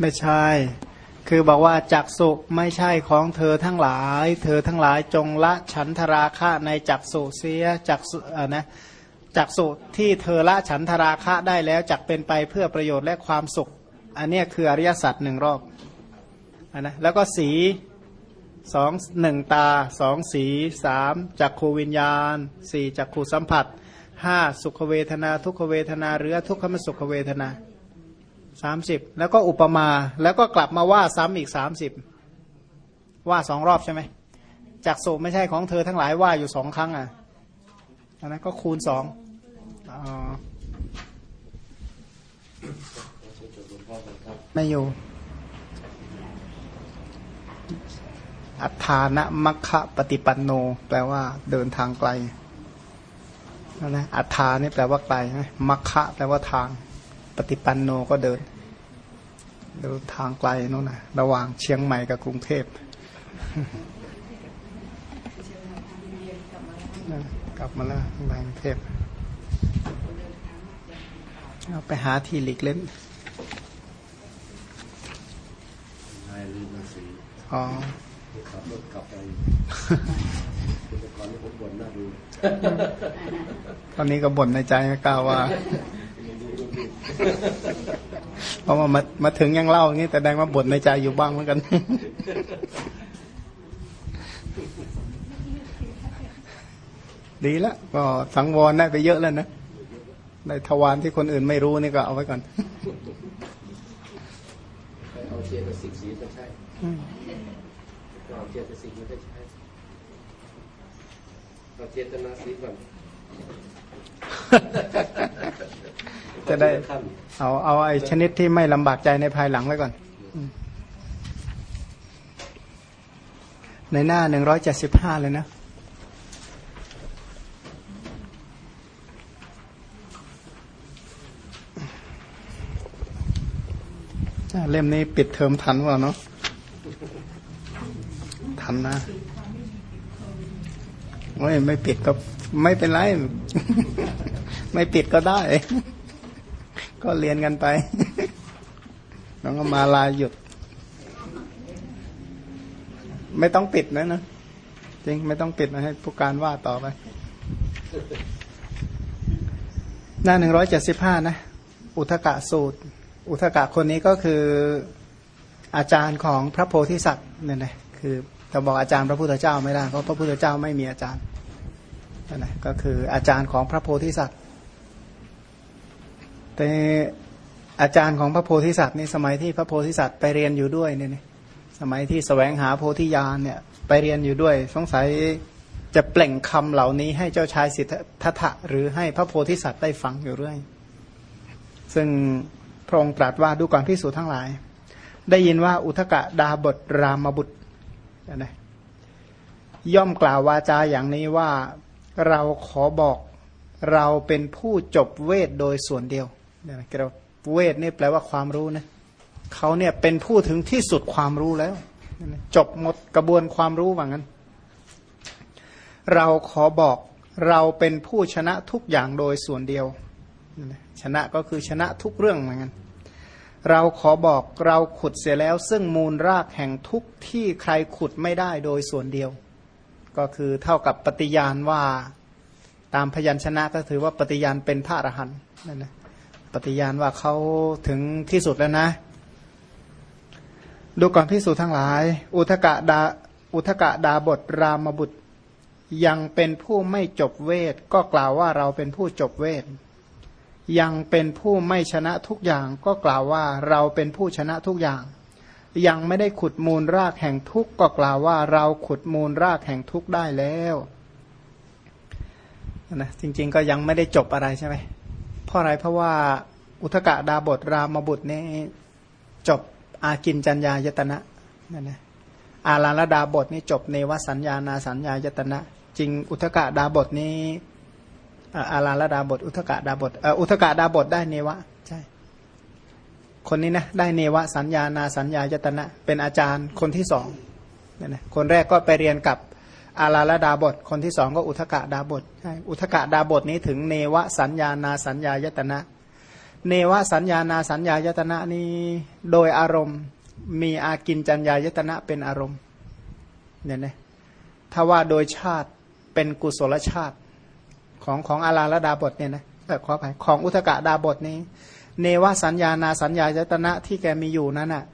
ไม่ใช่ คือบอกว่าจักสุไม่ใช่ของเธอทั้งหลาย เธอทั้งหลายจงละฉันทราคะในจักสุเสียจักสุนะจักสุที่เธอละฉันทราคะได้แล้วจักเป็นไปเพื่อประโยชน์และความสุข อันนี้คืออริยสัจหนึ่งรอบอันนะแล้วก็สีสองหนึ่งตาสองสีสามจักขูวิญญาณสี่จักขูสัมผัสห้าสุขเวทนา ทุกขเวทนา หรือทุกขมสุขเวทนา สามสิบแล้วก็อุปมา แล้วก็กลับมาว่าซ้ำอีกสามสิบว่าสองรอบใช่ไหมจากสุไม่ใช่ของเธอทั้งหลายว่าอยู่สองครั้งอะอันนั้นก็คูณสองอไม่อยู่ อัฏฐานะมัคคะปฏิปันโน แปลว่าเดินทางไกลนะอัฏฐานี่แปลว่าไกลมัคคะแปลว่าทาง ปฏิปันโนก็เดินเดินทางไกลนู่นนะระหว่างเชียงใหม่กับกรุงเทพกลับมาแล้วทางกรุงเทพเอาไปหาที่หลีกเล่นนายลืมภาษีอ๋อขับรถกลับไปแต่ก่อนนี้ผมบ่นน่าดูตอนนี้ก็บ่นในใจไม่กล้าว่า เพราะว่ามามาถึงยังเล่าอย่างนี้แต่แดงว่าบ่นในใจอยู่บ้างเหมือนกันดีแล้วก็สังวรได้ไปเยอะแล้วนะในทวารที่คนอื่นไม่รู้นี่ก็เอาไว้ก่อนไปเอาเจตสิกสีไม่ใช่เอาเจตสิกไม่ได้ใช่เอาเจตนาสีก่อน จะได้ เอาเอาไอ้ชนิดที่ไม่ลำบากใจในภายหลังไว้ก่อน ในหน้าหนึ่งร้อยเจ็ดสิบห้าเลยนะเล่มนี้ปิดเทอมทันวะเนาะทันนะโอ้ยไม่ปิดก็ไม่เป็นไร ไม่ปิดก็ได้ ก็เรียนกันไป น้องก็มาลาหยุด ไม่ต้องปิดนะนะจริงไม่ต้องปิดนะให้ผู้การว่าต่อไป หน้าหนึ่งร้อยเจ็ดสิบห้านะ อุทกะสูตร อุทกะคนนี้ก็คืออาจารย์ของพระโพธิสัตว์เนี่ยนะคือจะบอกอาจารย์พระพุทธเจ้าไม่ได้เพราะพระพุทธเจ้าไม่มีอาจารย์นั่นนะก็คืออาจารย์ของพระโพธิสัตว์ แต่อาจารย์ของพระโพธิสัตว์นี่สมัยที่พระโพธิสัตว์ไปเรียนอยู่ด้วยเนี่ยสมัยที่แสวงหาโพธิญาณเนี่ยไปเรียนอยู่ด้วย สงสัยจะเปล่งคำเหล่านี้ให้เจ้าชายสิทธัตถะหรือให้พระโพธิสัตว์ได้ฟังอยู่เรื่อย ซึ่งพระองค์ตรัสว่าดูก่อนพิสูจทั้งหลาย ได้ยินว่าอุทกะดาบทรามบุตรนะย่อมกล่าววาจาอย่างนี้ว่าเราขอบอกเราเป็นผู้จบเวทโดยส่วนเดียว เนี่ยนะเราเวทนี่แปลว่าความรู้นะเขาเนี่ยเป็นผู้ถึงที่สุดความรู้แล้ว จบหมดกระบวนความรู้ว่างั้น เราขอบอกเราเป็นผู้ชนะทุกอย่างโดยส่วนเดียว ชนะก็คือชนะทุกเรื่องเหมือนกันเราขอบอกเราขุดเสียแล้ว ซึ่งมูลรากแห่งทุกที่ใครขุดไม่ได้โดยส่วนเดียว ก็คือเท่ากับปฏิญาณว่าตามพยัญชนะก็ถือว่าปฏิญาณเป็นพระอรหันต์นั่นนะ ปฏิญาณว่าเขาถึงที่สุดแล้วนะ ดูก่อนพิสูจทั้งหลาย อุทกะดาอุทกะดาบทรามบุตร ยังเป็นผู้ไม่จบเวท ก็กล่าวว่าเราเป็นผู้จบเวท ยังเป็นผู้ไม่ชนะทุกอย่าง ก็กล่าวว่าเราเป็นผู้ชนะทุกอย่าง ยังไม่ได้ขุดมูลรากแห่งทุกข์ก็กล่าวว่าเราขุดมูลรากแห่งทุกข์ได้แล้วนะจริงๆก็ยังไม่ได้จบอะไรใช่ไหม เพราะอะไรเพราะว่าอุทกะดาบทรามบุตรนี่จบอากินจัญญายตนะนั่นนะอาลาลดาบทนี่จบเนวสัญญานาสัญญายตนะ จริงอุทกะดาบทนี้อาลาลดาบท อุทกะดาบทอุทกะดาบทได้เนวะใช่คนนี้นะได้เนวสัญญานาสัญญายตนะ เป็นอาจารย์คนที่สองนี่นะคนแรกก็ไปเรียนกับ อาลาลดาบท คนที่สองก็อุทกะดาบทใช่อุทกะดาบทนี้ถึงเนวสัญญานาสัญญายตนะ เนวสัญญานาสัญญายตนะนี้โดยอารมณ์มีอากินจัญญายตนะเป็นอารมณ์เนี่ยนะถ้าว่าโดยชาติเป็นกุศลชาติของของอาราลดาบทเนี่ยนะแต่ขอไปของอุทกะดาบทนี้ เนวสัญญานาสัญญายตนะที่แกมีอยู่นั้นน่ะ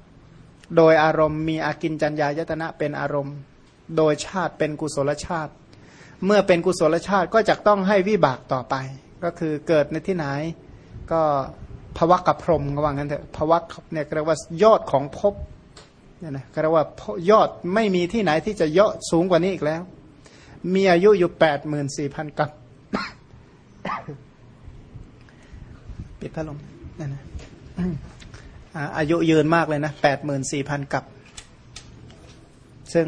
โดยอารมณ์มีอากินจัญญายตนะเป็นอารมณ์ โดยชาติเป็นกุศลชาติ เมื่อเป็นกุศลชาติก็จะต้องให้วิบากต่อไป ก็คือเกิดในที่ไหนก็ภวะกับพรมก็ว่างั้นเถอะภวะเนี่ยเรียกว่ายอดของภพเนี่ยนะเรียกว่ายอดไม่มีที่ไหนที่จะเยอะสูงกว่านี้อีกแล้ว มีอายุอยู่แปดหมื่นสี่พันกับปิดพัดลมนั่นนะอายุยืนมากเลยนะแปดหมื่นสี่พันกับ ซึ่ง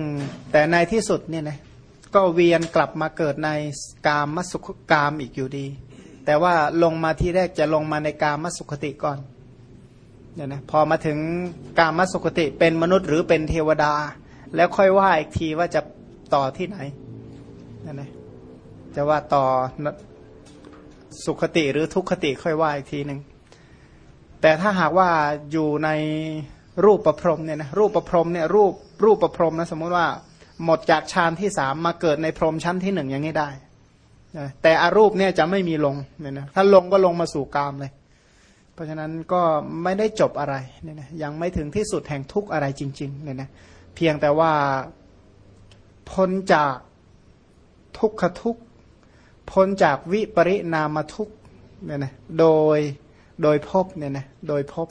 แต่ในที่สุดเนี่ยนะก็เวียนกลับมาเกิดในกามมสุขกามอีกอยู่ดี แต่ว่าลงมาที่แรกจะลงมาในกามมสุขติก่อนเนี่ยนะพอมาถึงกามมสุขติเป็นมนุษย์หรือเป็นเทวดา แล้วค่อยว่าอีกทีว่าจะต่อที่ไหนนั่นนะจะว่าต่อสุขติหรือทุกขติค่อยว่าอีกทีหนึ่งแต่ถ้าหากว่าอยู่ในรูปประพรมเนี่ยนะรูปประพรมเนี่ยรูป รูปประพรมนะสมมติว่า หมดจากฌานที่สามมาเกิดในพรมชั้นที่หนึ่งอย่างนี้ได้แต่อารูปเนี่ยจะไม่มีลงเนี่ยนะถ้าลงก็ลงมาสู่กามเลย เพราะฉะนั้นก็ไม่ได้จบอะไรเนี่ยนะยังไม่ถึงที่สุดแห่งทุกอะไรจริงๆเนี่ยนะเพียงแต่ว่าพ้นจากทุกขทุกพ้นจากวิปริณามทุกเนี่ยนะโดยโดยพบเนี่ยนะโดยพบ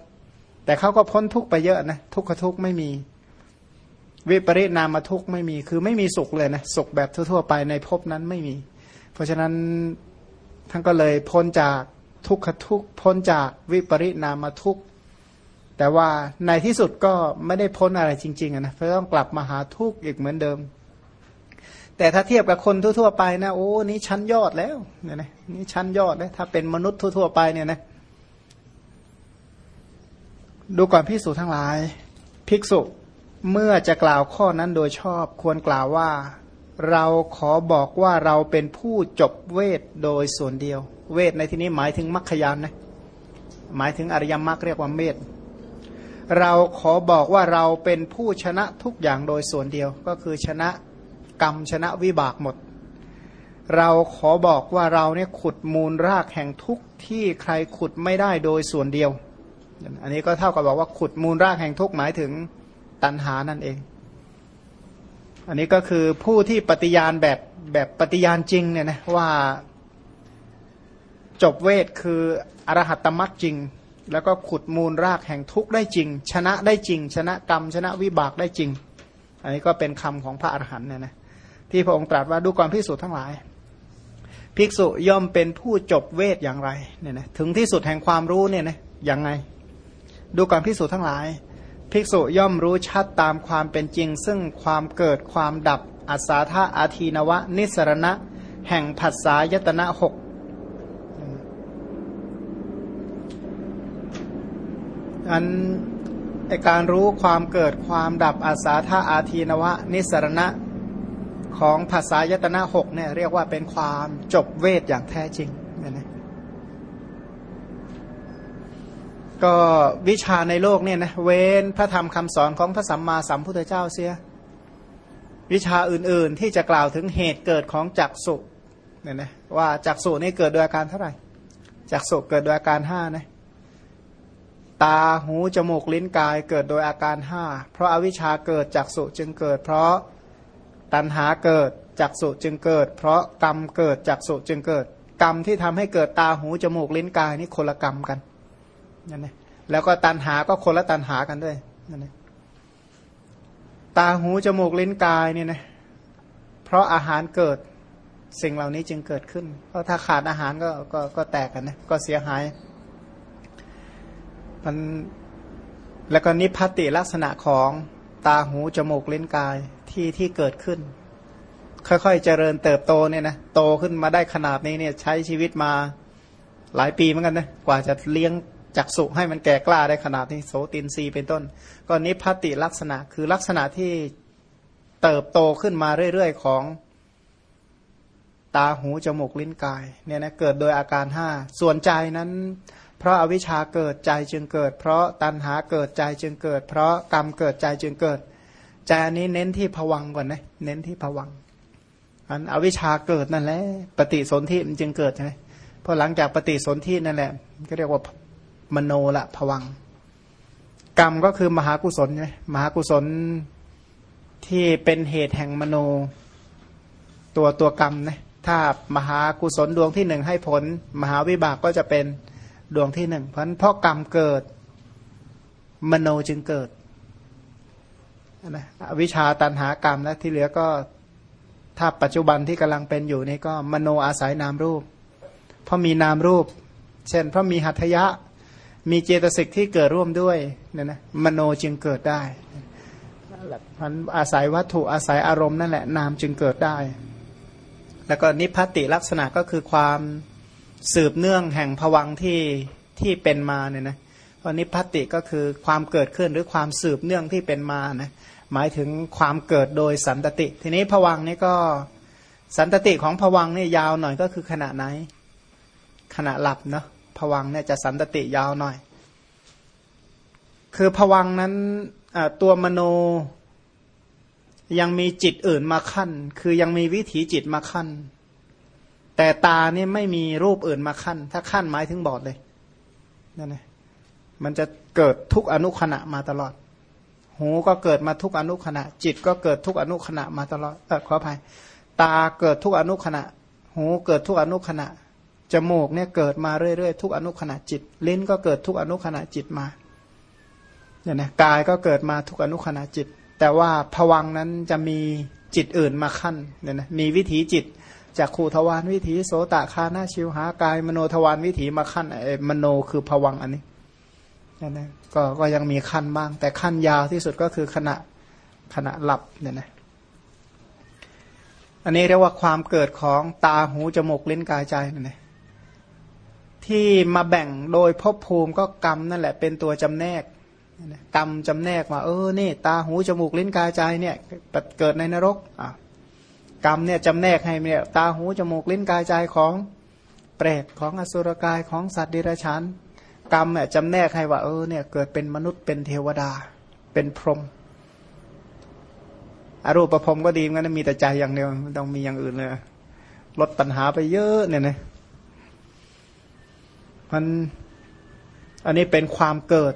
แต่เขาก็พ้นทุกไปเยอะนะทุกขทุกไม่มี วิปริณามทุกไม่มีคือไม่มีสุขเลยนะสุขแบบทั่ว ๆ ไปในภพนั้นไม่มี เพราะฉะนั้นท่านก็เลยพ้นจากทุกขทุกพ้นจากวิปริณามทุกแต่ว่าในที่สุดก็ไม่ได้พ้นอะไรจริงๆนะเพราะต้องกลับมาหาทุกข์อีกเหมือนเดิม แต่ถ้าเทียบกับคนทั่วๆไปนะโอ้นี่ชั้นยอดแล้วเนี่ยนะนี่ชั้นยอดแล้วถ้าเป็นมนุษย์ทั่วๆไปเนี่ยนะดูก่อนพิสูจทั้งหลาย ภิกษุ เมื่อจะกล่าวข้อนั้นโดยชอบควรกล่าวว่า เราขอบอกว่าเราเป็นผู้จบเวทโดยส่วนเดียว เวทในที่นี้หมายถึงมรรคยานนะหมายถึงอริยมรรคเรียกว่าเมธเราขอบอกว่าเราเป็นผู้ชนะทุกอย่างโดยส่วนเดียว ก็คือชนะกรรมชนะวิบากหมด เราขอบอกว่าเราเนี่ยขุดมูลรากแห่งทุกที่ใครขุดไม่ได้โดยส่วนเดียว อันนี้ก็เท่ากับบอกว่าขุดมูลรากแห่งทุกหมายถึง ตันหานั่นเอง อันนี้ก็คือผู้ที่ปฏิญาณแบบแบบปฏิญาณจริงเนี่ยนะว่าจบเวทคืออรหัตตมรรคจริง แล้วก็ขุดมูลรากแห่งทุกได้จริง ชนะได้จริง ชนะกรรมชนะวิบากได้จริง อันนี้ก็เป็นคำของพระอรหันต์เนี่ยนะที่พระองค์ตรัสว่าดูก่อนพิสูจน์ทั้งหลาย ภิกษุย่อมเป็นผู้จบเวทอย่างไรเนี่ยนะถึงที่สุดแห่งความรู้เนี่ยนะยังไง ดูก่อนภิกษุทั้งหลาย ภิกษุย่อมรู้ชัดตามความเป็นจริง ซึ่งความเกิดความดับอัศาธาอาทีนวะ นิสรณะ แห่งผัสสายตนะหกอันการรู้ความเกิดความดับอาสาธาอาทีนวะ นิสรณะของภาษายตนะหกเนี่ยเรียกว่าเป็นความจบเวทอย่างแท้จริงเนี่ยนะ ก็วิชาในโลกเนี่ยนะเว้นพระธรรมคำสอนของพระสัมมาสัมพุทธเจ้าเสีย วิชาอื่นๆที่จะกล่าวถึงเหตุเกิดของจักสุเนี่ยนะว่าจักสุนี่เกิดโดยอาการเท่าไหร่จักสุเกิดโดยอาการห้านะตาหูจมูกลิ้นกายเกิดโดยอาการห้าเพราะอาวิชชาเกิดจักสุจึงเกิด เพราะตัณหาเกิดจักสุจึงเกิด เพราะกรรมเกิดจักสุจึงเกิด กรรมที่ทำให้เกิดตาหูจมูกลิ้นกายนี่คนละกรรมกัน นั่นเองแล้วก็ตันหาก็คนละตันหากันด้วยนั่นเองตาหูจมูกลิ้นกายเนี่ยนะเพราะอาหารเกิดสิ่งเหล่านี้จึงเกิดขึ้น เพราะถ้าขาดอาหารก็ก็ก็แตกกันนะก็เสียหายมันแล้วก็นิพพติลักษณะของตาหูจมูกลิ้นกายที่ที่เกิดขึ้น ค่อยๆเจริญเติบโตเนี่ยนะโตขึ้นมาได้ขนาดนี้เนี่ยใช้ชีวิตมาหลายปีเหมือนกันนะกว่าจะเลี้ยง จักสุให้มันแก่กล้าได้ขนาดนี้โสตินรีเป็นต้น ก็นิพพติลักษณะคือลักษณะที่เติบโตขึ้นมาเรื่อยๆของตาหูจมูกลิ้นกายเนี่ยนะเกิดโดยอาการห้าส่วนใจนั้น เพราะอาวิชชาเกิดใจจึงเกิด เพราะตัณหาเกิดใจจึงเกิด เพราะกรรมเกิดใจจึงเกิดใจอันนี้เน้นที่ผวังก่อนนะเน้นที่ผวังอันอวิชชาเกิดนั่นแหละปฏิสนธิมันจึงเกิดใช่ไหมพอหลังจากปฏิสนธินั่นแหละก็เรียกว่า มโนละผวัง กรรมก็คือมหากุศลใช่ไหมมหากุศลที่เป็นเหตุแห่งมโนตัวตัวกรรมนะถ้ามหากุศลดวงที่หนึ่งให้ผล มหาวิบากก็จะเป็นดวงที่หนึ่งเพราะเพราะกรรมเกิด มโนจึงเกิดนะวิชาตันหากรรมและที่เหลือก็ถ้าปัจจุบันที่กำลังเป็นอยู่นี่ก็มโนอาศัยนามรูป เพราะมีนามรูป เช่น เพราะมีหัตถยะ มีเจตสิกที่เกิดร่วมด้วยเนี่ยนะมโนจึงเกิดได้พันอาศัยวัตถุอาศัยอารมณ์นั่นแหละนามจึงเกิดได้ แล้วก็นิพพติลักษณะก็คือความสืบเนื่องแห่งผวังที่ที่เป็นมาเนี่ยนะเพราะนิพพติก็คือความเกิดขึ้นหรือความสืบเนื่องที่เป็นมานะหมายถึงความเกิดโดยสันตติ ทีนี้ผวังนี่ก็สันตติของผวังนี่ยาวหน่อยก็คือขณะไหน ขณะหลับเนาะ ผวังเนี่ยจะสันตติยาวหน่อย คือผวังนั้นตัวมโนยังมีจิตอื่นมาขั้น คือยังมีวิถีจิตมาขั้น แต่ตาเนี่ยไม่มีรูปอื่นมาขั้น ถ้าขั้นหมายถึงบอดเลยนั่นไงมันจะเกิดทุกอนุขณะมาตลอด หูก็เกิดมาทุกอนุขณะ จิตก็เกิดทุกอนุขณะมาตลอดเออขออภัยตาเกิดทุกอนุขณะ หูเกิดทุกอนุขณะ จมูกเนี่ยเกิดมาเรื่อยๆทุกอนุขณะจิต ลิ้นก็เกิดทุกอนุขณะจิตมาเนี่ยนะกายก็เกิดมาทุกอนุขณะจิต แต่ว่าผวังนั้นจะมีจิตอื่นมาขั้นเนี่ยนะมีวิถีจิตจากขูทวารวิถีโสตคานาชิวหากาย มโนทวารวิถีมาขั้นไอ้มโนคือผวังอันนี้เนั่นนะก็ก็ยังมีขั้นบ้าง แต่ขั้นยาวที่สุดก็คือขณะขณะหลับเนี่ยนะอันนี้เรียกว่าความเกิดของตาหูจมูกลิ้นกายใจเนั่นเอง ที่มาแบ่งโดยภพภูมิก็กรรมนั่นแหละเป็นตัวจำแนกกรรมจำแนกว่าเออนี่ ตาหูจมูกลิ้นกายใจเนี่ยเกิดในนรกอะกรรมเนี่ยจำแนกให้เนี่ยตาหูจมูกลิ้นกายใจของเปรตของอสุรกายของสัตว์ดิรัจฉานกรรมเนี่ยจำแนกให้ว่าเออเนี่ยเกิดเป็นมนุษย์เป็นเทวดา เป็นพรหมอรูปประพรมก็ดีงั้นมีแต่ใจอย่างเดียวไม่ต้องมีอย่างอื่นเลยลดปัญหาไปเยอะเนี่ยนะ มันอันนี้เป็นความเกิด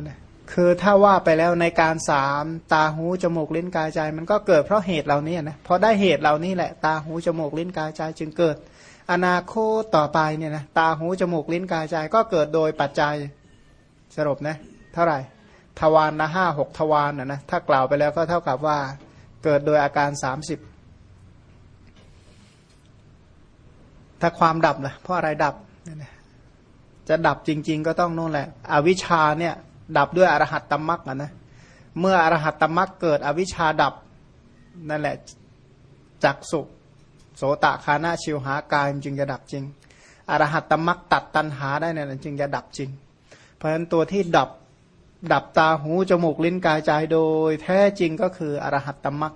นะคือถ้าว่าไปแล้วในการสามตาหูจมูกลิ้นกายใจ มันก็เกิดเพราะเหตุเหล่านี้นะพอได้เหตุเหล่านี้แหละ ตาหูจมูกลิ้นกายใจจึงเกิด อนาคตต่อไปเนี่ยนะตาหูจมูกลิ้นกายใจ ก็เกิดโดยปัจจัยสรุปนะเท่าไหร่ทวารนะห้าหกทวารนะนะถ้ากล่าวไปแล้วก็เท่ากับว่าเกิดโดยอาการสามสิบถ้าความดับนะเพราะอะไรดับ จะดับจริง ๆ ก็ต้องนู่นแหละ อวิชชาเนี่ยดับด้วยอรหัตตมรักนะเมื่ออรหัตตมรักเกิดอวิชชาดับนั่นแหละจักสุโสตคานาชิวหากายจึงจะดับจริง อรหัตตมรักตัดตันหาได้เนี่ยจึงจะดับจริง เพราะฉะนั้นตัวที่ดับดับตาหูจมูกลิ้นกายใจโดย แท้จริงก็คืออรหัตตมรัก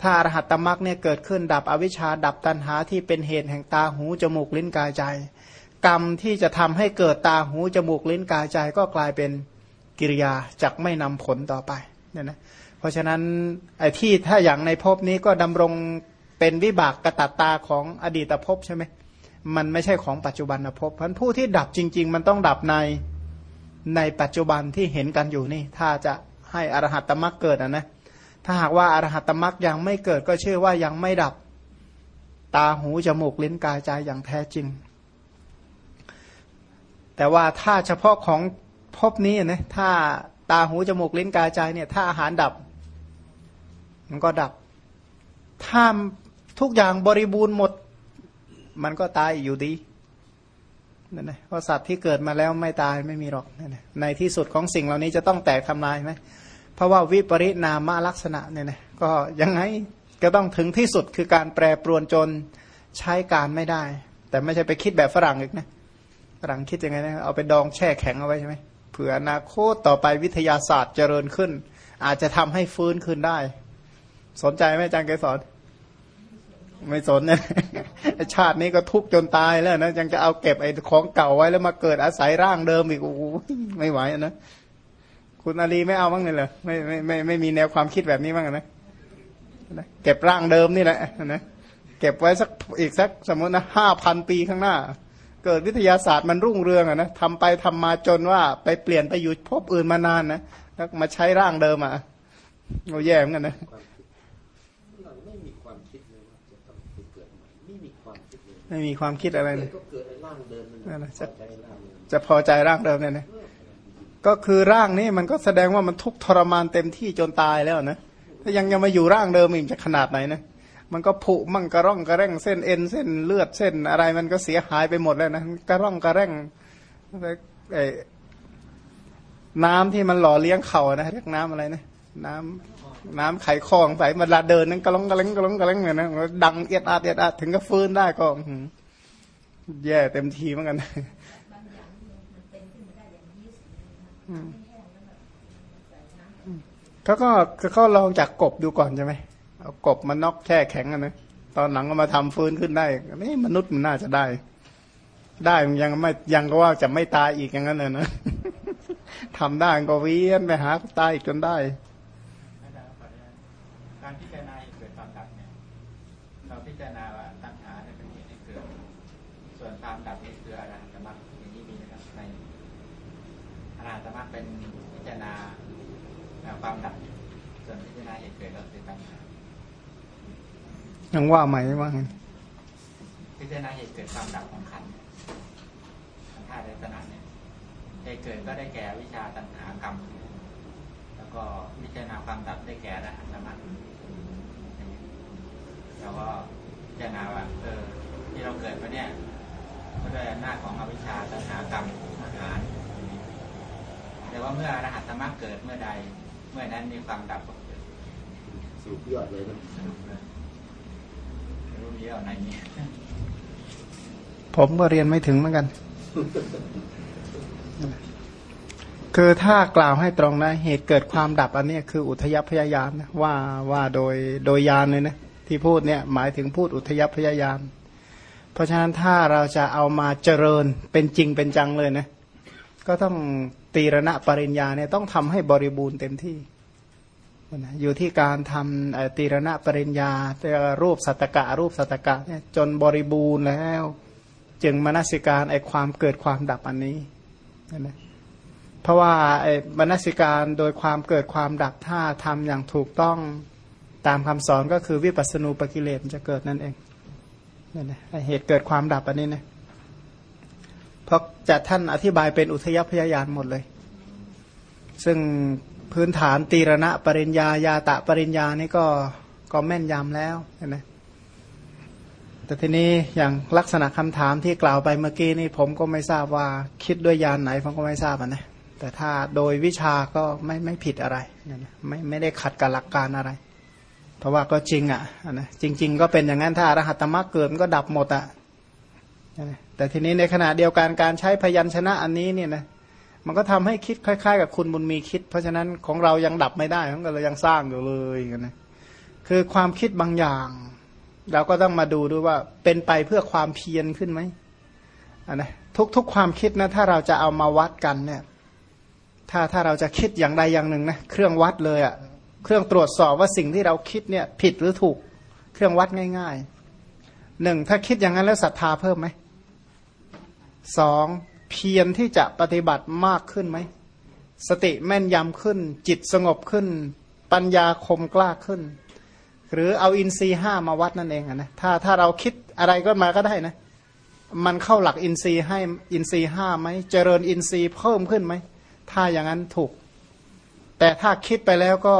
ถ้าอรหัตตมรักเนี่ยเกิดขึ้นดับอวิชชาดับตันหาที่เป็นเหตุแห่งตาหูจมูกลิ้นกายใจ กรรมที่จะทำให้เกิดตาหูจมูกลิ้นกายใจก็กลายเป็นกิริยาจักไม่นำผลต่อไปเนี่ยนะเพราะฉะนั้นไอ้ที่ถ้าอย่างในภพนี้ก็ดำรงเป็นวิบากกระตัตตาของอดีตภพใช่ไหมมันไม่ใช่ของปัจจุบันภพเพราะผู้ที่ดับจริง ๆ มันต้องดับในในปัจจุบันที่เห็นกันอยู่นี่ ถ้าจะให้อรหัตตมรักเกิดนะนะถ้าหากว่าอรหัตตมรักยังไม่เกิดก็เชื่อว่ายังไม่ดับตาหูจมูกลิ้นกายใจอย่างแท้จริง แต่ว่าถ้าเฉพาะของพบนี้นะถ้าตาหูจมูกลิ้นกายใจเนี่ย ถ้าอาหารดับ มันก็ดับ ถ้าทุกอย่างบริบูรณ์หมด มันก็ตายอยู่ดีนั่นนะเพราะสัตว์ที่เกิดมาแล้วไม่ตายไม่มีหรอกนั่นนะในที่สุดของสิ่งเหล่านี้จะต้องแตกทำลายไหมเพราะว่าวิปริณามลักษณะเนี่ยนะก็ยังไงก็ต้องถึงที่สุดคือการแปรปรวนจนใช้การไม่ได้ แต่ไม่ใช่ไปคิดแบบฝรั่งอีกนะ ฝรั่งคิดยังไงนะเอาไปดองแช่แข็งเอาไว้ใช่ไหมเผื่ออนาคตต่อไปวิทยาศาสตร์เจริญขึ้น อาจจะทำให้ฟื้นขึ้นได้ สนใจไหมอาจารย์เกสรไม่สนนะชาตินี้ก็ทุกจนตายแล้วนะยังจะเอาเก็บไอ้ของเก่าไว้แล้วมาเกิดอาศัยร่างเดิมอีกโอ้ไม่ไหวนะคุณอาลีไม่เอาบ้างเลยเหรอไม่ไม่ไม่ไม่มีแนวความคิดแบบนี้บ้างนะเก็บร่างเดิมนี่แหละนะเก็บไว้สักอีกสักสมมตินะห้าพันปีข้างหน้า เกิดวิทยาศาสตร์มันรุ่งเรืองอะนะทำไปทำมาจนว่าไปเปลี่ยนไปอยู่พบอื่นมานานนะแล้วมาใช้ร่างเดิมอะเราแย่เหมือนกันนะเราไม่มีความคิดเลยว่าจะต้องไปเกิดใหม่ไม่มีความคิดเลยไม่มีความคิดอะไรเลยก็เกิดไอ้ร่างเดิมมันนั่นแหละพอใจร่างเดิมจะพอใจร่างเดิมเนี่ยนะก็คือร่างนี้มันก็แสดงว่ามันทุกข์ทรมานเต็มที่จนตายแล้วนะถ้ายังยังมาอยู่ร่างเดิมอีกจะขนาดไหนนะ มันก็ผุมั่งกระร่องกระแร่งเส้นเอ็นเส้นเลือดเส้นอะไรมันก็เสียหายไปหมดแล้วนะกระร่องกระแร่งไอ้น้ำที่มันหล่อเลี้ยงเข่านะเรียกน้ำอะไรนะน้ำน้ำไขคองใส่มันลาเดินนั้นกระล้องกระเล้งกระล้องกระเล้งเนี่ยนะดังเอียดอาดเอียดอาดถึงก็ฟื้นได้ก็อื้อหือแย่เต็มทีเหมือนกันเขาก็เขาลองจากกบดูก่อนใช่ไหม เอากบมันนอกแช่แข็งอะนะ ตอนหลังก็มาทำฟื้นขึ้นได้นี่มนุษย์มันน่าจะได้ ได้มันยังไม่ยังก็ว่าจะไม่ตายอีกอย่างนั้นเลยนะทำได้ก็เวียนไปหาตายอีกจนได้ การพิจารณาเกิดความดับเนี่ย เราพิจารณาว่าตัณหาเนี่ยเป็นเหตุให้เกิด ส่วนความดับนี่คืออรหัตมรรคอย่างนี้มีนะครับในอรหัตมรรคเป็นพิจารณาความดับ ส่วนพิจารณาเหตุเกิดก็คือตัณหา ยังว่าไหมว่าไงพิจารณาเหตุเกิดความดับของขันธ์ขันธ์ธาตุในขณะเนี่ยเหตุเกิดก็ได้แก่วิชาตัณหากรรม แล้วก็พิจารณาความดับได้แก่อรหัตมรรคเราก็พิจารณาว่าเออที่เราเกิดมาเนี่ยก็ด้วยอำนาจของอวิชชาตัณหากรรมอาหารแต่ว่าเมื่ออรหัตมรรคเกิดเมื่อใด เมื่อนั้นมีความดับก็เกิดสรุปยอดเลยนะ รู้เยอะในผมก็เรียนไม่ถึงเหมือนกัน คือถ้ากล่าวให้ตรงนะ เหตุเกิดความดับอันนี้คืออุทยพยายามนะว่าว่าโดยโดยยานเลยนะที่พูดเนี่ยหมายถึงพูดอุทยพยายาม เพราะฉะนั้นถ้าเราจะเอามาเจริญเป็นจริงเป็นจังเลยนะ ก็ต้องตีรณะปริญญาเนี่ยต้องทำให้บริบูรณ์เต็มที่ อยู่ที่การทำตีรณะปริญญาแต่รูปสัตตกะรูปสัตตกะเนี่ยจนบริบูรณ์แล้ว จึงมนสิการไอความเกิดความดับอันนี้นั่นนะเพราะว่าไอมนสิการโดยความเกิดความดับถ้าทำอย่างถูกต้องตามคำสอนก็คือวิปัสสนูปกิเลสจะเกิดนั่นเองนั่นะไอ้เหตุเกิดความดับอันนี้นะเพราะจะท่านอธิบายเป็นอุทยพยายานหมดเลย ซึ่ง พื้นฐานตีรณะปริญญายาตะปริญญานี่ก็ก็แม่นยำแล้วเห็นไหมแต่ทีนี้อย่างลักษณะคำถามที่กล่าวไปเมื่อกี้นี่ผมก็ไม่ทราบว่าคิดด้วยยานไหนผมก็ไม่ทราบนะแต่ถ้าโดยวิชาก็ไม่ไม่ผิดอะไรนะไม่ไม่ได้ขัดกับหลักการอะไร เพราะว่าก็จริงอะนะจริง ๆ ก็เป็นอย่างนั้นถ้ารหัตมรรคเกิดมันก็ดับหมดอะแต่ทีนี้ในขณะเดียวกันการใช้พยัญชนะอันนี้เนี่ยนะ มันก็ทำให้คิดคล้าย ๆ กับคุณบุญมีคิด เพราะฉะนั้นของเรายังดับไม่ได้ของเรายังสร้างอยู่เลยอย่างนั้นนะคือความคิดบางอย่าง เราก็ต้องมาดูด้วยว่าเป็นไปเพื่อความเพียรขึ้นไหมอันนะทุกๆความคิดนะถ้าเราจะเอามาวัดกันเนี่ย ถ้าถ้าเราจะคิดอย่างใดอย่างหนึ่งนะเครื่องวัดเลยอะ่ะเครื่องตรวจสอบว่าสิ่งที่เราคิดเนี่ย ผิดหรือถูกเครื่องวัดง่ายๆหนึ่งถ้าคิดอย่างนั้นแล้วศรัทธาเพิ่มไหมสอง เพียรที่จะปฏิบัติมากขึ้นไหม สติแม่นยำขึ้น จิตสงบขึ้น ปัญญาคมกล้าขึ้น หรือเอาอินทรีห้ามาวัดนั่นเองนะถ้าถ้าเราคิดอะไรก็มาก็ได้นะ มันเข้าหลักอินทรีย์ให้อินทรีห้าไหมเจริญอินทรีย์เพิ่มขึ้นไหมถ้าอย่างนั้นถูก แต่ถ้าคิดไปแล้วก็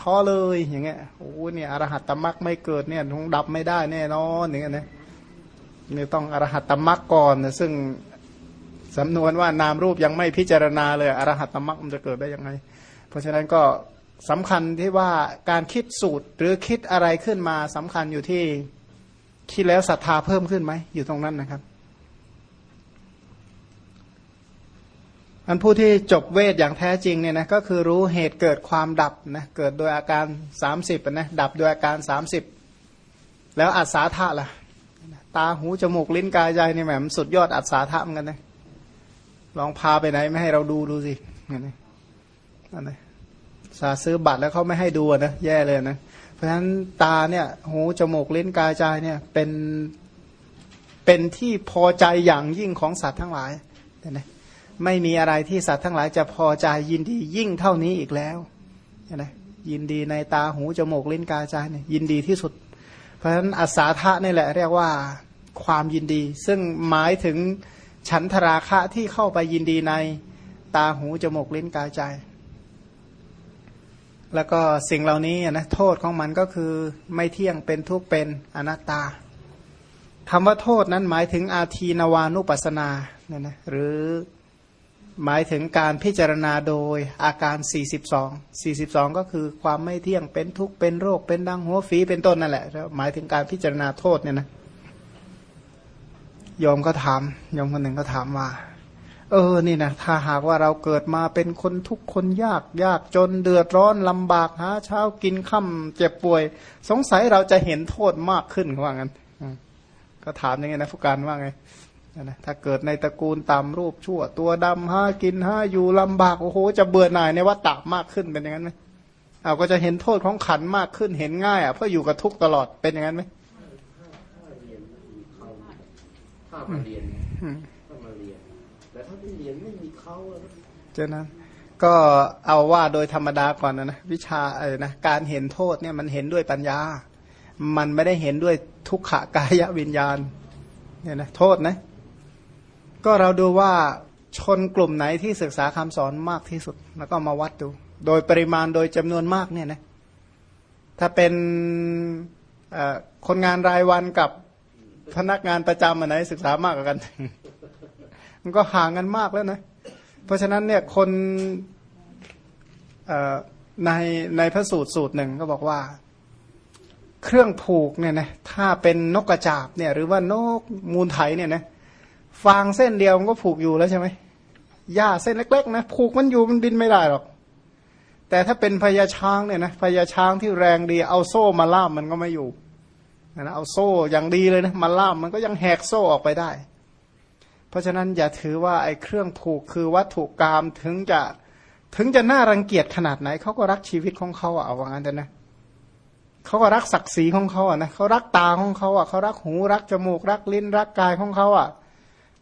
ท้อเลยอย่างเงี้ยโอ้เนี่ยอรหัตตมรักไม่เกิดเนี่ยคงดับไม่ได้แน่นอนอย่างเงี้ยนะนี่ต้องอรหัตตมรักก่อนนะซึ่ง สำนวนว่านามรูปยังไม่พิจารณาเลยอรหัตตมรักมันจะเกิดได้ยังไง เพราะฉะนั้นก็สำคัญที่ว่าการคิดสูตรหรือคิดอะไรขึ้นมาสำคัญอยู่ที่คิดแล้วศรัทธาเพิ่มขึ้นไหมอยู่ตรงนั้นนะครับอันผู้ที่จบเวทอย่างแท้จริงเนี่ยนะก็คือรู้เหตุเกิดความดับนะเกิดโดยอาการ 30นะดับโดยอาการ 30 แล้วอัศาธาล่ะ ตาหูจมูกลิ้นกายใจนี่แหมมันสุดยอดอัศาธาเหมือนกันนะ ลองพาไปไหนไม่ให้เราดูดูสินั่นนะนั่นนะสาซื้อบัตรแล้วเขาไม่ให้ดูนะแย่เลยนะ เพราะฉะนั้นตาเนี่ยหูจมูกลิ้นกายใจเนี่ยเป็นเป็นที่พอใจอย่างยิ่งของสัตว์ทั้งหลายเห็นไหมไม่มีอะไรที่สัตว์ทั้งหลายจะพอใจยินดียิ่งเท่านี้อีกแล้วเห็นไหมยินดีในตาหูจมูกลิ้นกายใจเนี่ยยินดีที่สุด เพราะฉะนั้นอาสาทะนี่แหละเรียกว่าความยินดี ซึ่งหมายถึง ฉันทราคะที่เข้าไปยินดีในตาหูจมูกลิ้นกายใจ แล้วก็สิ่งเหล่านี้นะโทษของมันก็คือไม่เที่ยงเป็นทุกข์เป็นอนัตตาคำว่าโทษนั้นหมายถึงอาทีนวานุปัสนาเนี่ยนะหรือหมายถึงการพิจารณาโดยอาการ 42 42 ก็คือความไม่เที่ยงเป็นทุกข์เป็นโรคเป็นดังหัวฝีเป็นต้นนั่นแหละหมายถึงการพิจารณาโทษเนี่ยนะ ยอมก็ถามยอมคนหนึ่งก็ถามว่า เออนี่นะถ้าหากว่าเราเกิดมาเป็นคนทุกคนยากยากจนเดือดร้อนลำบากหาเช้ากินค่ำเจ็บป่วย สงสัยเราจะเห็นโทษมากขึ้นว่างั้นก็ถามยังไงนะผู้การว่าไงนะถ้าเกิดในตระกูลตามรูปชั่ว ตัวดำห้ากินห้าอยู่ลำบากโอ้โหจะเบื่อหน่ายในวัฏฏะมากขึ้นเป็นอย่างนั้นไหมเอาก็จะเห็นโทษของขันมากขึ้นเห็นง่ายอะเพราะอยู่กับทุกตลอดเป็นอย่างนั้นไหม ถ้ามาเรียนถ้ามาเรียน แต่ถ้าไม่เรียนไม่มีเขาเจ้านั้นก็เอาว่าโดยธรรมดาก่อนนะนะวิชาเออนะการเห็นโทษเนี่ยมันเห็นด้วยปัญญา มันไม่ได้เห็นด้วยทุกขกายวิญญาณเนี่ยนะโทษนะ ก็เราดูว่าชนกลุ่มไหนที่ศึกษาคำสอนมากที่สุด แล้วก็มาวัดดู โดยปริมาณโดยจำนวนมากเนี่ยนะถ้าเป็นคนงานรายวันกับ พนักงานประจำอันไหนศึกษามากกว่ากัน มันก็ห่างกันมากแล้วนะ เพราะฉะนั้นเนี่ยคนในในพระสูตรสูตรหนึ่งก็บอกว่า เครื่องผูกเนี่ยนะถ้าเป็นนกกระจาบเนี่ย หรือว่านกมูลไถเนี่ยนะฟางเส้นเดียวมันก็ผูกอยู่แล้วใช่ไหมหญ้าเส้นเล็กๆนะผูกมันอยู่มันบินไม่ได้หรอก แต่ถ้าเป็นพญาช้างเนี่ยนะพญาช้างที่แรงดีเอาโซ่มาล่ามมันก็ไม่อยู่ นะเอาโซ่อย่างดีเลยนะมาล่ามมันก็ยังแหกโซ่ออกไปได้ เพราะฉะนั้นอย่าถือว่าไอ้เครื่องผูกคือวัตถุกรรมถึงจะถึงจะน่ารังเกียจขนาดไหนเขาก็รักชีวิตของเขาอะเอาว่างั้นแต่นะเขาก็รักศักดิ์ศรีของเขาอะนะเขารักตาของเขาอะเขารักหูรักจมูกรักลิ้นรักกายของเขาอะ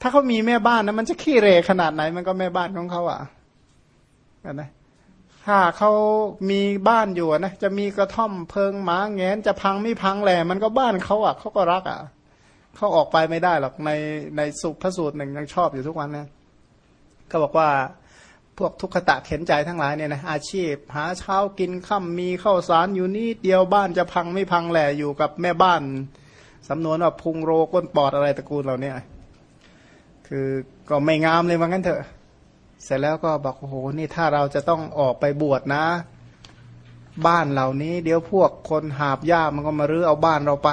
ถ้าเขามีแม่บ้านนะมันจะขี้เรขนาดไหนมันก็แม่บ้านของเขาอะนะ ถ้าเขามีบ้านอยู่นะจะมีกระท่อมเพิงหมาแงนจะพังไม่พังแหละมันก็บ้านเขาอะเขาก็รักอะเขาออกไปไม่ได้หรอกในในสุภสูตรหนึ่งยังชอบอยู่ทุกวันนะก็บอกว่าพวกทุกขตะเข็นใจทั้งหลายเนี่ยนะอาชีพ หาเช้ากินค่ำมีข้าวสารอยู่นี่เดียวบ้านจะพังไม่พังแหละอยู่กับแม่บ้านสำนวนว่าพุงโรก้นปอดอะไรตระกูลเราเนี่ยคือก็ไม่งามเลยว่างั้นเถอะ เสร็จแล้วก็บอกโอ้โหนี่ถ้าเราจะต้องออกไปบวชนะ บ้านเหล่านี้ เดี๋ยวพวกคนหาบย่ามันก็มารื้อเอาบ้านเราไป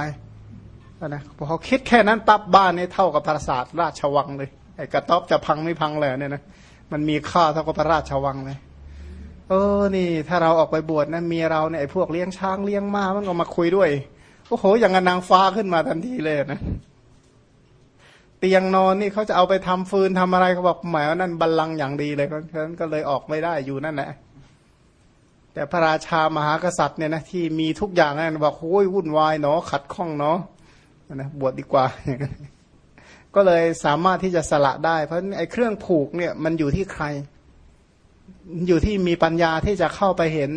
นะพอเขาคิดแค่นั้นปั๊บบ้านนี่เท่ากับปราสาทราชวังเลยไอ้กระต๊อบจะพังไม่พังเลยเนี่ยนะมันมีค่าเท่ากับพระราชวังเลยเออนี่ ถ้าเราออกไปบวชนะมีเราเนี่ยไอ้พวกเลี้ยงช้างเลี้ยงม้ามันก็มาคุยด้วยโอ้โหอย่างนางฟ้าขึ้นมาทันทีเลยนะ ตียงนอนนี่เขาจะเอาไปทำฟืนทำอะไรเขาบอกหมายว่านั่นบัลลังก์อย่างดีเลยเพราะฉะนั้นก็เลยออกไม่ได้อยู่นั่นแหละแต่พระราชามหากษัตริย์เนี่ยนะที่มีทุกอย่างนั่นบอกโอ้ยวุ่นวายเนาะขัดข้องเนาะนะบวชดดีกว่า ก็เลยสามารถที่จะสละได้ เพราะไอ้เครื่องผูกเนี่ยมันอยู่ที่ใคร อยู่ที่มีปัญญาที่จะเข้าไปเห็น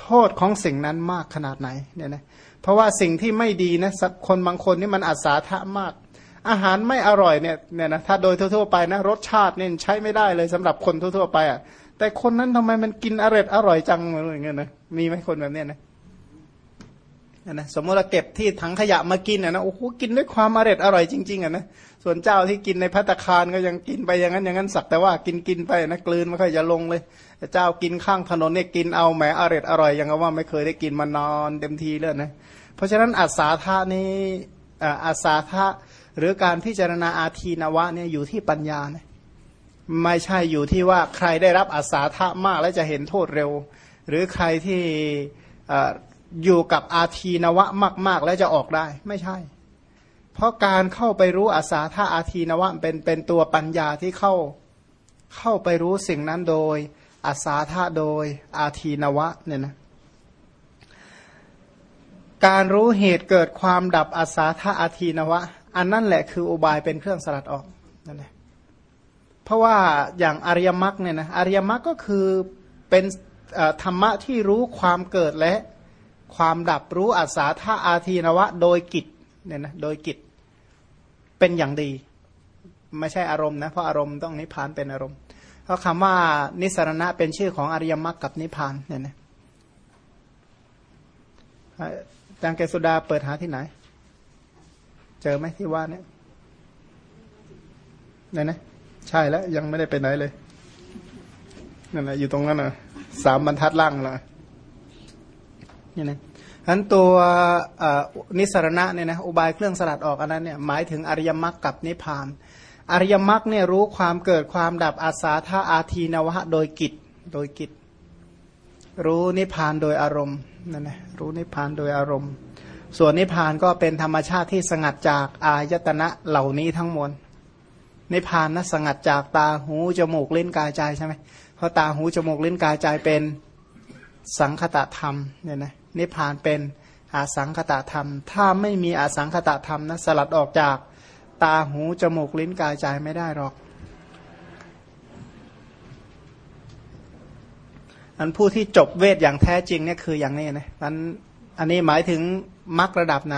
โทษของสิ่งนั้นมากขนาดไหนเนี่ยนะเพราะว่าสิ่งที่ไม่ดีนะคนบางคนนี่มันอัศาธามาก อาหารไม่อร่อยเนี่ยเนี่ยนะถ้าโดยทั่วๆไปนะรสชาติเนี่ยใช้ไม่ได้เลยสำหรับคนทั่วๆไปอะแต่คนนั้นทำไมมันกินอร่อยอร่อยจังอะไรเงี้ยนะมีไหมคนแบบเนี้ยนะนะสมมติเราเก็บที่ถังขยะมากินอะนะโอ้โหกินด้วยความอร่อยอร่อยจริงๆอะนะส่วนเจ้าที่กินในพัตคารก็ยังกินไปอย่างนั้นอย่างนั้นสักแต่ว่ากินกินไปนะกลืนไม่ค่อยจะลงเลยแต่เจ้ากินข้างถนนเนี่ยกินเอาแหมอร่อยอร่อยยังก็ว่าไม่เคยได้กินมานอนเต็มทีเลยนะเพราะฉะนั้นอัศาธานี้อาสาธา หรือการพิจารณาอาทีนวะเนี่ยอยู่ที่ปัญญานะไม่ใช่อยู่ที่ว่าใครได้รับอาสาทะมากแล้วจะเห็นโทษเร็ว หรือใครที่อยู่กับอาทีนวะมาก ๆ แล้วจะออกได้ไม่ใช่ เพราะการเข้าไปรู้อาสาธาอาทีนวะเป็นเป็นตัวปัญญาที่เข้าเข้าไปรู้สิ่งนั้นโดยอาสาธาโดยอาทีนวะเนี่ยนะการรู้เหตุเกิดความดับอาสาธาอาทีนวะ อันนั่นแหละคืออุบายเป็นเครื่องสลัดออกนั่นแหละเพราะว่าอย่างอริยมรรคเนี่ยนะอริยมรรคก็คือเป็นธรรมะที่รู้ความเกิดและความดับรู้อาสาธาอาทีนวะ โดยกิจเนี่ยนะโดยกิจเป็นอย่างดี ไม่ใช่อารมณ์นะเพราะอารมณ์ต้องนิพพานเป็นอารมณ์ เพราะคำว่านิสรณะเป็นชื่อของอริยมรรคกับนิพพานเนี่ยนะจางเกสุดาเปิดหาที่ไหน เจอไหมที่ว่าเนี่ยนี่ยนะใช่แล้วยังไม่ได้ไปไหนเลยนั่นแหละอยู่ตรงนั้นนะสามบรรทัดล่างละนี่นะอันตัวนิสรณะเนี่ยนะอุบายเครื่องสลัดออกอันนั้นเนี่ยหมายถึงอริยมรรคกับนิพพาน อริยมรรคเนี่ยรู้ความเกิดความดับอาสาธาอาทีนวะโดยกิจโดยกิจ รู้นิพพานโดยอารมณ์นั่นนะรู้นิพพานโดยอารมณ์ ส่วนนิพพานก็เป็นธรรมชาติที่สงัดจากอายตนะเหล่านี้ทั้งมวลนิพพานนะสงัดจากตาหูจมูกลิ้นกายใจใช่ไหมเพราะตาหูจมูกลิ้นกายใจเป็นสังคตะธรรมเนี่ยนะนิพพานเป็นอาสังคตะธรรม ถ้าไม่มีอาสังคตะธรรมนะสลัดออกจากตาหูจมูกลิ้นกายใจไม่ได้หรอกอันผู้ที่จบเวทอย่างแท้จริงเนี่ยคืออย่างนี้นะนั้นอันนี้หมายถึง มรรคระดับไหน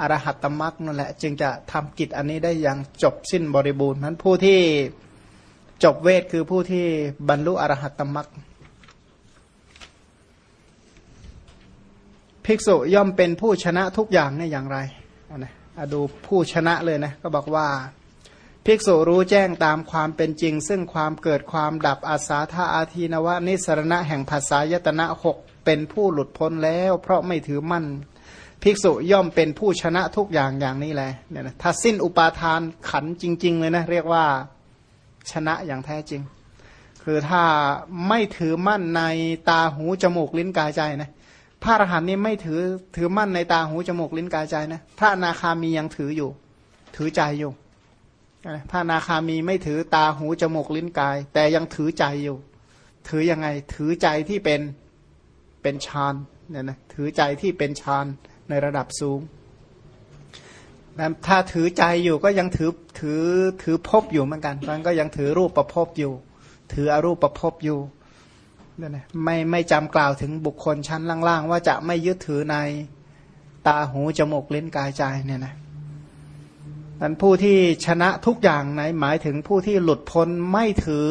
อรหัตตมรรคนั่นแหละ จึงจะทำกิจอันนี้ได้อย่างจบสิ้นบริบูรณ์นั้นผู้ที่จบเวทคือผู้ที่บรรลุอรหัตตมรรคภิกษุย่อมเป็นผู้ชนะทุกอย่างในอย่างไรนะดูผู้ชนะเลยนะ ก็บอกว่า ภิกษุรู้แจ้งตามความเป็นจริง ซึ่งความเกิดความดับอาสาธาอาทีนวะนิสรณะแห่งภาษายตนะหก เป็นผู้หลุดพ้นแล้ว เพราะไม่ถือมั่น ภิกษุย่อมเป็นผู้ชนะทุกอย่างอย่างนี้แหละเนี่ยนะถ้าสิ้นอุปาทานขันจริง ๆ เลยนะเรียกว่าชนะอย่างแท้จริง คือถ้าไม่ถือมั่นในตาหูจมูกลิ้นกายใจนะพระอรหันต์นี่ไม่ถือถือมั่นในตาหูจมูกลิ้นกายใจนะพระนาคามียังถืออยู่ ถือใจอยู่พระนาคามีไม่ถือตาหูจมูกลิ้นกาย แต่ยังถือใจอยู่ ถือยังไงถือใจที่เป็น เป็นฌานเนี่ยนะถือใจที่เป็นฌานในระดับสูงถ้าถือใจอยู่ก็ยังถือถือถือภพอยู่เหมือนกันมันก็ยังถือรูปประพบอยู่ ถืออรูปประพบอยู่เนั่นนะไม่ไม่จำกล่าวถึงบุคคลชั้นล่างๆ ว่าจะไม่ยึดถือในตาหูจมูกลิ้นกายใจเนี่ยนะนั้นผู้ที่ชนะทุกอย่างในหมายถึงผู้ที่หลุดพ้นไม่ถือ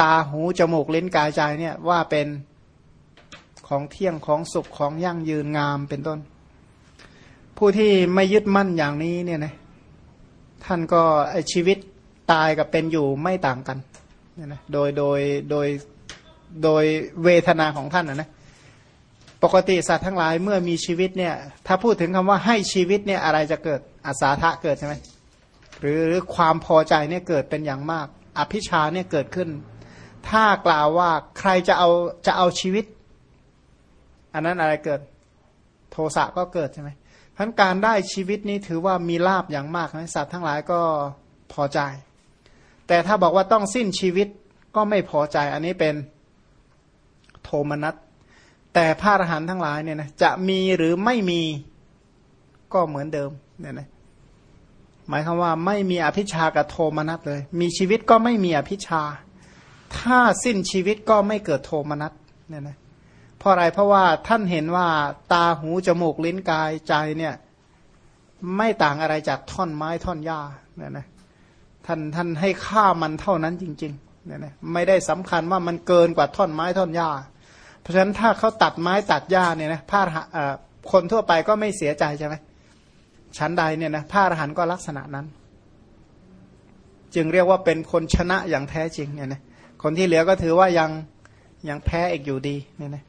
ตาหูจมูกลิ้นกายใจเนี่ยว่าเป็น ของเที่ยงของสุขของยั่งยืนงามเป็นต้น ผู้ที่ไม่ยึดมั่นอย่างนี้เนี่ยนะท่านก็ชีวิตตายกับเป็นอยู่ไม่ต่างกันเนี่ยนะโดยโดยโดยโดยเวทนาของท่านนะนะปกติสัตว์ทั้งหลายเมื่อมีชีวิตเนี่ยถ้าพูดถึงคำว่าให้ชีวิตเนี่ยอะไรจะเกิดอาสาทะเกิดใช่ไหมหรือหรือความพอใจเนี่ยเกิดเป็นอย่างมาก อภิชาเนี่ยเกิดขึ้น ถ้ากล่าวว่าใครจะเอาจะเอาชีวิต อันนั้นอะไรเกิดโทสะก็เกิดใช่ไหมทั้นการได้ชีวิตนี้ถือว่ามีลาบอย่างมากนะสัตว์ทั้งหลายก็พอใจ แต่ถ้าบอกว่าต้องสิ้นชีวิตก็ไม่พอใจ อันนี้เป็นโทมนัสแต่พระอรหันต์ทั้งหลายเนี่ยนะจะมีหรือไม่มีก็เหมือนเดิมเนี่ยนะหมายความว่าไม่มีอภิชากับโทมนัสเลย มีชีวิตก็ไม่มีอภิชา ถ้าสิ้นชีวิตก็ไม่เกิดโทมนัสเนี่ยนะ เพราะอะไรเพราะว่าท่านเห็นว่าตาหูจมูกลิ้นกายใจเนี่ยไม่ต่างอะไรจากท่อนไม้ท่อนหญ้าเนี่ยนะท่านท่านให้ค่ามันเท่านั้นจริงๆเนี่ยนะไม่ได้สำคัญว่ามันเกินกว่าท่อนไม้ท่อนหญ้า เพราะฉะนั้นถ้าเขาตัดไม้ตัดหญ้าเนี่ยนะผ้าคนทั่วไปก็ไม่เสียใจใช่ไหมชั้นใดเนี่ยนะผ้าอรหันก็ลักษณะนั้น จึงเรียกว่าเป็นคนชนะอย่างแท้จริงเนี่ยนะคนที่เหลือก็ถือว่ายังยังแพ้อีกอยู่ดีเนี่ยนะ